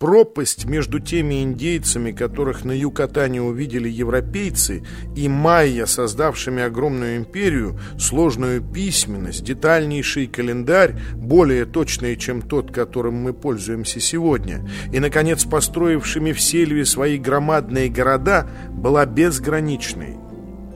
Пропасть между теми индейцами, которых на Юкатане увидели европейцы, и майя, создавшими огромную империю, сложную письменность, детальнейший календарь, более точный, чем тот, которым мы пользуемся сегодня, и, наконец, построившими в сельве свои громадные города, была безграничной.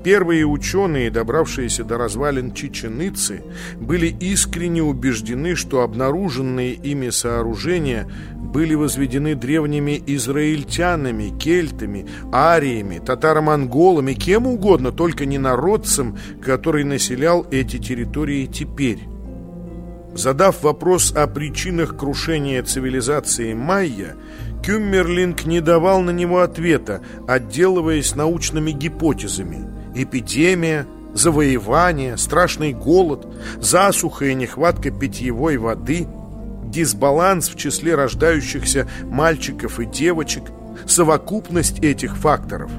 Первые ученые, добравшиеся до развалин Чиченицы, были искренне убеждены, что обнаруженные ими сооружения были возведены древними израильтянами, кельтами, ариями, татаро-монголами, кем угодно, только не народцем, который населял эти территории теперь. Задав вопрос о причинах крушения цивилизации майя, Кюммерлинг не давал на него ответа, отделываясь научными гипотезами – эпидемия, завоевание, страшный голод, засуха и нехватка питьевой воды, дисбаланс в числе рождающихся мальчиков и девочек, совокупность этих факторов.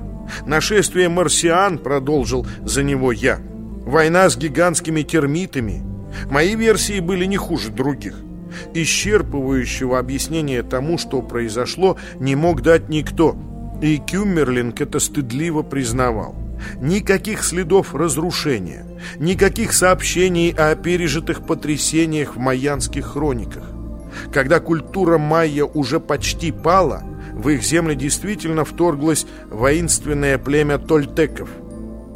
Нашествие марсиан, продолжил за него я, война с гигантскими термитами. Мои версии были не хуже других. Исчерпывающего объяснения тому, что произошло, не мог дать никто, и Кюммерлинг это стыдливо признавал. Никаких следов разрушения, никаких сообщений о пережитых потрясениях в майянских хрониках. Когда культура майя уже почти пала, в их земли действительно вторглось воинственное племя тольтеков.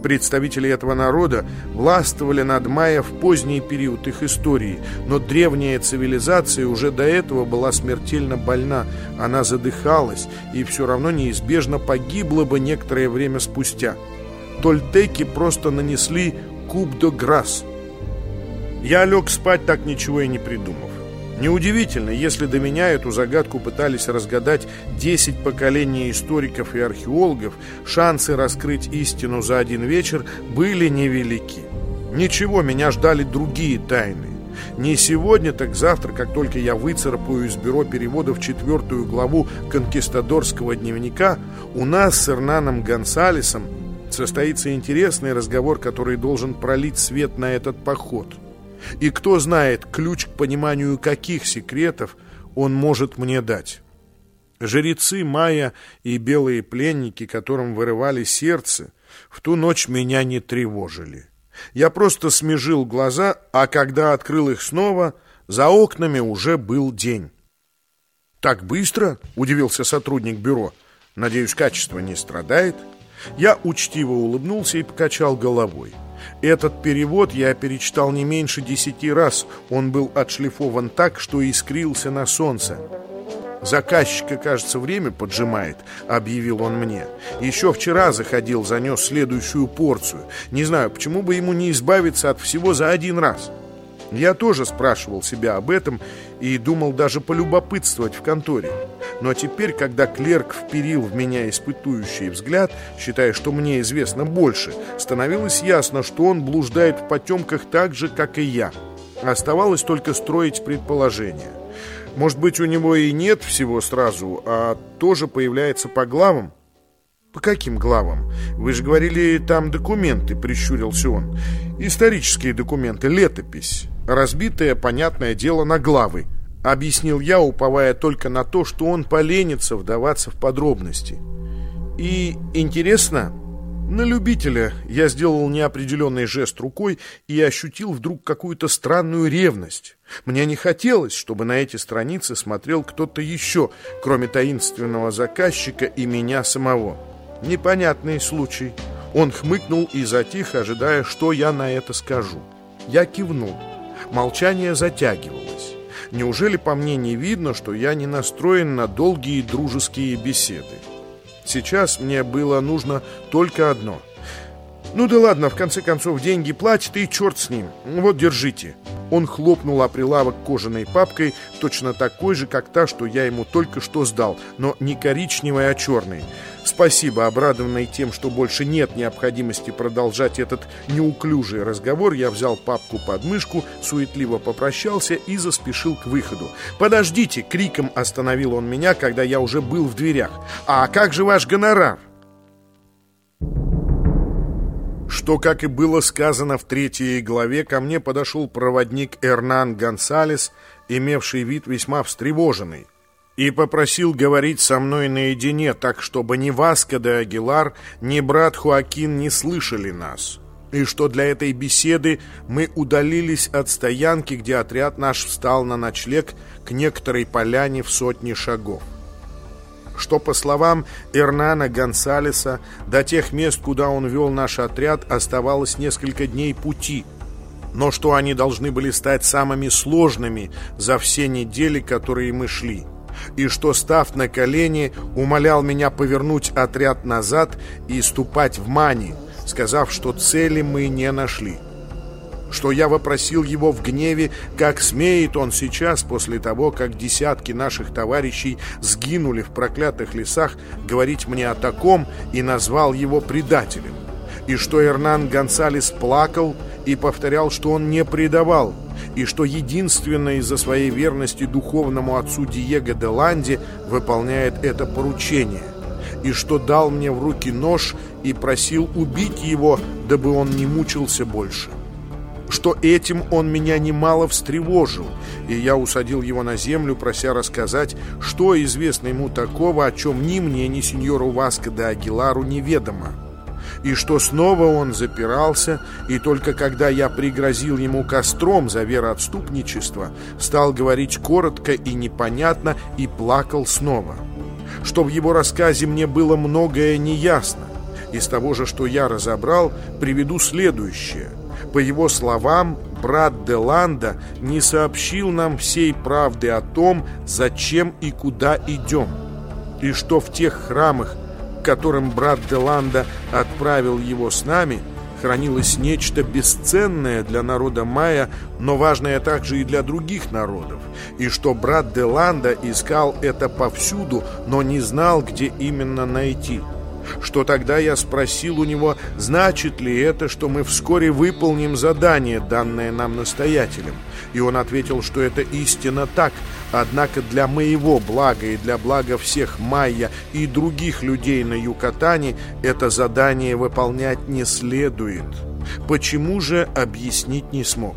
Представители этого народа властвовали над майя в поздний период их истории, но древняя цивилизация уже до этого была смертельно больна, она задыхалась и все равно неизбежно погибла бы некоторое время спустя тольтеки просто нанесли куб до грас. Я лег спать, так ничего и не придумав. Неудивительно, если до меня эту загадку пытались разгадать 10 поколений историков и археологов, шансы раскрыть истину за один вечер были невелики. Ничего, меня ждали другие тайны. Не сегодня, так завтра, как только я выцарапаю из бюро переводов четвертую главу конкистадорского дневника, у нас с Эрнаном Гонсалесом состоится интересный разговор, который должен пролить свет на этот поход. И кто знает, ключ к пониманию каких секретов он может мне дать. Жрецы Майя и белые пленники, которым вырывали сердце, в ту ночь меня не тревожили. Я просто смежил глаза, а когда открыл их снова, за окнами уже был день. «Так быстро?» – удивился сотрудник бюро. «Надеюсь, качество не страдает?» Я учтиво улыбнулся и покачал головой. Этот перевод я перечитал не меньше десяти раз. Он был отшлифован так, что искрился на солнце. «Заказчика, кажется, время поджимает», — объявил он мне. «Еще вчера заходил, занес следующую порцию. Не знаю, почему бы ему не избавиться от всего за один раз». Я тоже спрашивал себя об этом и думал даже полюбопытствовать в конторе. Но теперь, когда клерк вперил в меня испытующий взгляд, считая, что мне известно больше, становилось ясно, что он блуждает в потемках так же, как и я. Оставалось только строить предположения. Может быть, у него и нет всего сразу, а тоже появляется по главам? «По каким главам? Вы же говорили, там документы», — прищурился он. «Исторические документы, летопись. Разбитое, понятное дело, на главы. — объяснил я, уповая только на то, что он поленится вдаваться в подробности. «И интересно...» На любителя я сделал неопределенный жест рукой и ощутил вдруг какую-то странную ревность. Мне не хотелось, чтобы на эти страницы смотрел кто-то еще, кроме таинственного заказчика и меня самого. Непонятный случай. Он хмыкнул и затих, ожидая, что я на это скажу. Я кивнул. Молчание затягивалось. Неужели по мне не видно, что я не настроен на долгие дружеские беседы? Сейчас мне было нужно только одно. Ну да ладно, в конце концов, деньги платит, и черт с ним. Вот, держите. Он хлопнул о прилавок кожаной папкой, точно такой же, как та, что я ему только что сдал, но не коричневой, а черной. Спасибо, обрадованный тем, что больше нет необходимости продолжать этот неуклюжий разговор, я взял папку под мышку, суетливо попрощался и заспешил к выходу. «Подождите!» — криком остановил он меня, когда я уже был в дверях. «А как же ваш гонорар?» Что, как и было сказано в третьей главе, ко мне подошел проводник Эрнан Гонсалес, имевший вид весьма встревоженный. и попросил говорить со мной наедине, так чтобы ни Васко де Агилар, ни брат Хуакин не слышали нас, и что для этой беседы мы удалились от стоянки, где отряд наш встал на ночлег к некоторой поляне в сотни шагов что, по словам Эрнана Гонсалеса, до тех мест, куда он вел наш отряд, оставалось несколько дней пути, но что они должны были стать самыми сложными за все недели, которые мы шли, и что, став на колени, умолял меня повернуть отряд назад и ступать в Мани, сказав, что цели мы не нашли что я вопросил его в гневе, как смеет он сейчас, после того, как десятки наших товарищей сгинули в проклятых лесах, говорить мне о таком и назвал его предателем. И что Эрнан Гонсалес плакал и повторял, что он не предавал, и что единственное из-за своей верности духовному отцу Диего де Ланде выполняет это поручение, и что дал мне в руки нож и просил убить его, дабы он не мучился больше что этим он меня немало встревожил, и я усадил его на землю, прося рассказать, что известно ему такого, о чем ни мне, ни сеньору Васко де Агилару неведомо. И что снова он запирался, и только когда я пригрозил ему костром за вероотступничество, стал говорить коротко и непонятно, и плакал снова. Что в его рассказе мне было многое неясно. Из того же, что я разобрал, приведу следующее – по его словам, брат Деланда не сообщил нам всей правды о том, зачем и куда идем, и что в тех храмах, к которым брат Деланда отправил его с нами, хранилось нечто бесценное для народа майя, но важное также и для других народов, и что брат Деланда искал это повсюду, но не знал, где именно найти – что тогда я спросил у него, значит ли это, что мы вскоре выполним задание, данное нам настоятелем. И он ответил, что это истинно так, однако для моего блага и для блага всех майя и других людей на Юкатане это задание выполнять не следует. Почему же объяснить не смог?»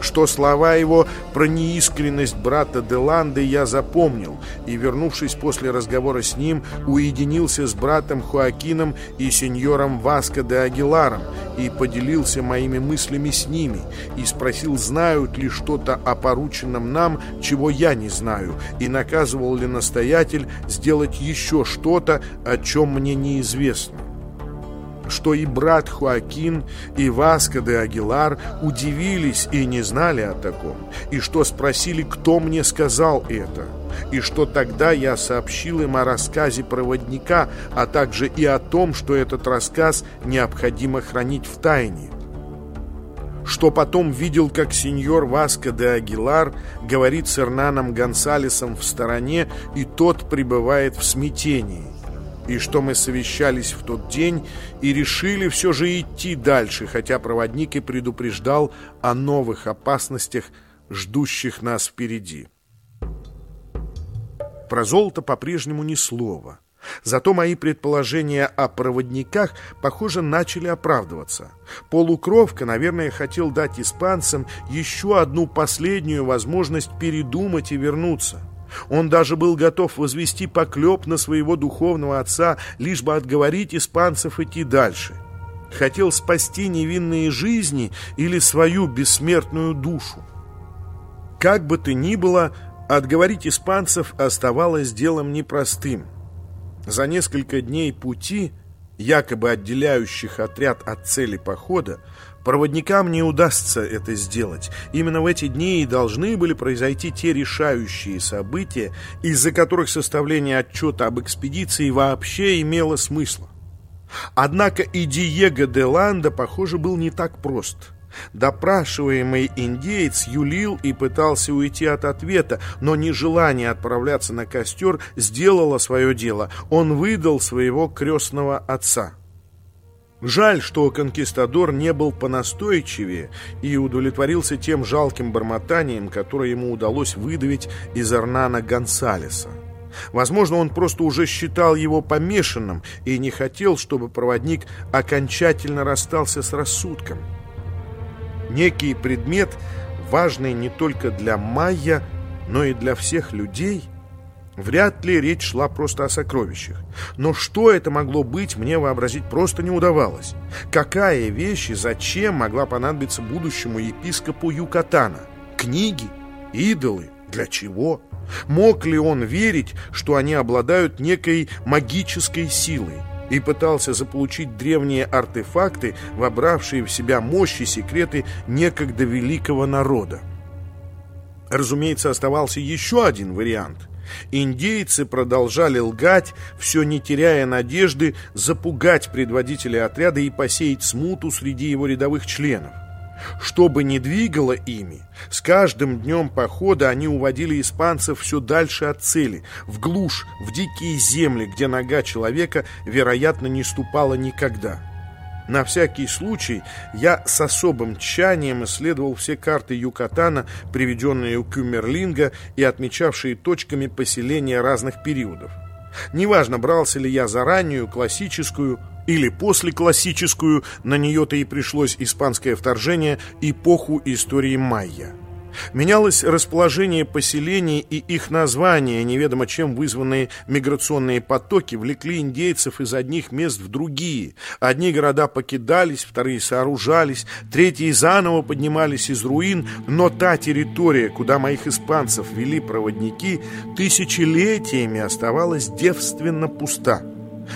Что слова его про неискренность брата Деланды я запомнил и, вернувшись после разговора с ним, уединился с братом Хуакином и сеньором Васко де Агиларом и поделился моими мыслями с ними и спросил, знают ли что-то о порученном нам, чего я не знаю, и наказывал ли настоятель сделать еще что-то, о чем мне неизвестно что и брат Хуакин, и Васко де Агилар удивились и не знали о таком, и что спросили, кто мне сказал это, и что тогда я сообщил им о рассказе проводника, а также и о том, что этот рассказ необходимо хранить в тайне. Что потом видел, как сеньор Васко де Агилар говорит с Эрнаном Гонсалесом в стороне, и тот пребывает в смятении и что мы совещались в тот день и решили все же идти дальше, хотя проводник и предупреждал о новых опасностях, ждущих нас впереди. Про золото по-прежнему ни слова. Зато мои предположения о проводниках, похоже, начали оправдываться. Полукровка, наверное, хотел дать испанцам еще одну последнюю возможность передумать и вернуться. Он даже был готов возвести поклеп на своего духовного отца, лишь бы отговорить испанцев идти дальше. Хотел спасти невинные жизни или свою бессмертную душу. Как бы то ни было, отговорить испанцев оставалось делом непростым. За несколько дней пути, якобы отделяющих отряд от цели похода, Проводникам не удастся это сделать. Именно в эти дни и должны были произойти те решающие события, из-за которых составление отчета об экспедиции вообще имело смысл. Однако и Диего де Ланда, похоже, был не так прост. Допрашиваемый индеец юлил и пытался уйти от ответа, но нежелание отправляться на костер сделало свое дело. Он выдал своего крестного отца. Жаль, что конкистадор не был понастойчивее и удовлетворился тем жалким бормотанием, которое ему удалось выдавить из Арнана Гонсалеса. Возможно, он просто уже считал его помешанным и не хотел, чтобы проводник окончательно расстался с рассудком. Некий предмет, важный не только для майя, но и для всех людей – Вряд ли речь шла просто о сокровищах. Но что это могло быть, мне вообразить просто не удавалось. Какая вещь и зачем могла понадобиться будущему епископу Юкатана? Книги? Идолы? Для чего? Мог ли он верить, что они обладают некой магической силой? И пытался заполучить древние артефакты, вобравшие в себя мощь и секреты некогда великого народа. Разумеется, оставался еще один вариант. Индейцы продолжали лгать, все не теряя надежды запугать предводителя отряда и посеять смуту среди его рядовых членов. Что бы ни двигало ими, с каждым днем похода они уводили испанцев все дальше от цели, в глушь, в дикие земли, где нога человека, вероятно, не ступала никогда. На всякий случай я с особым тщанием исследовал все карты Юкатана, приведенные у Кюмерлинга и отмечавшие точками поселения разных периодов. Неважно, брался ли я за раннюю, классическую или после классическую, на нее-то и пришлось испанское вторжение, эпоху истории майя. Менялось расположение поселений и их названия, неведомо чем вызванные миграционные потоки влекли индейцев из одних мест в другие. Одни города покидались, вторые сооружались, третьи заново поднимались из руин, но та территория, куда моих испанцев вели проводники, тысячелетиями оставалась девственно пуста.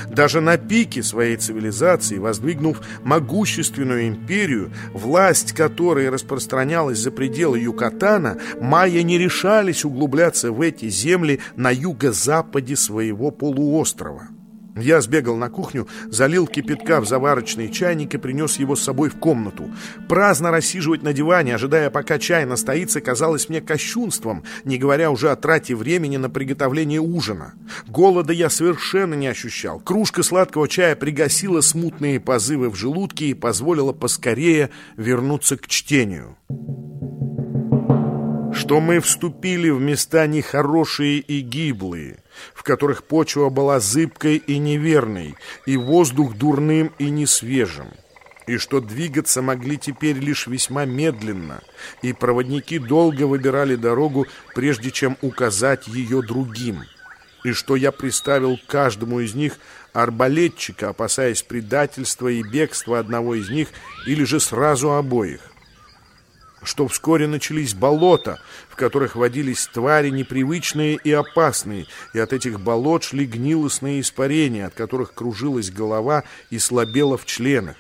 Даже на пике своей цивилизации, воздвигнув могущественную империю, власть которой распространялась за пределы Юкатана, майя не решались углубляться в эти земли на юго-западе своего полуострова. Я сбегал на кухню, залил кипятка в заварочный чайник и принес его с собой в комнату. Праздно рассиживать на диване, ожидая, пока чай настоится, казалось мне кощунством, не говоря уже о трате времени на приготовление ужина. Голода я совершенно не ощущал. Кружка сладкого чая пригасила смутные позывы в желудке и позволила поскорее вернуться к чтению что мы вступили в места нехорошие и гиблые, которых почва была зыбкой и неверной, и воздух дурным и несвежим, и что двигаться могли теперь лишь весьма медленно, и проводники долго выбирали дорогу, прежде чем указать ее другим, и что я приставил каждому из них арбалетчика, опасаясь предательства и бегства одного из них или же сразу обоих что вскоре начались болота, в которых водились твари непривычные и опасные, и от этих болот шли гнилостные испарения, от которых кружилась голова и слабела в членах,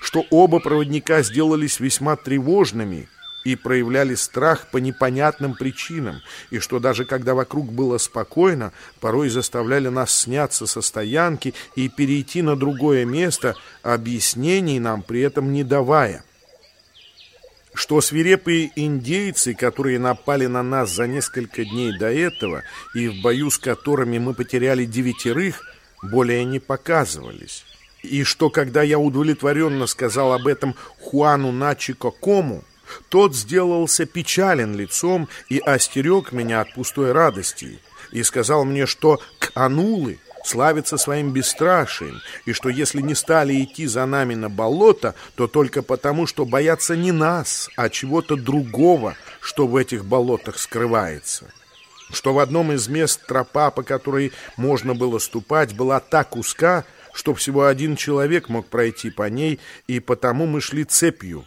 что оба проводника сделались весьма тревожными и проявляли страх по непонятным причинам, и что даже когда вокруг было спокойно, порой заставляли нас сняться со стоянки и перейти на другое место, объяснений нам при этом не давая что свирепые индейцы, которые напали на нас за несколько дней до этого и в бою с которыми мы потеряли девятерых, более не показывались. И что, когда я удовлетворенно сказал об этом Хуану Начико Кому, тот сделался печален лицом и остерег меня от пустой радости, и сказал мне, что к Анулы славится своим бесстрашием, и что если не стали идти за нами на болото, то только потому, что боятся не нас, а чего-то другого, что в этих болотах скрывается. Что в одном из мест тропа, по которой можно было ступать, была так узка, что всего один человек мог пройти по ней, и потому мы шли цепью,